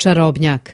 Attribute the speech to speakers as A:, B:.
A: czarowniak.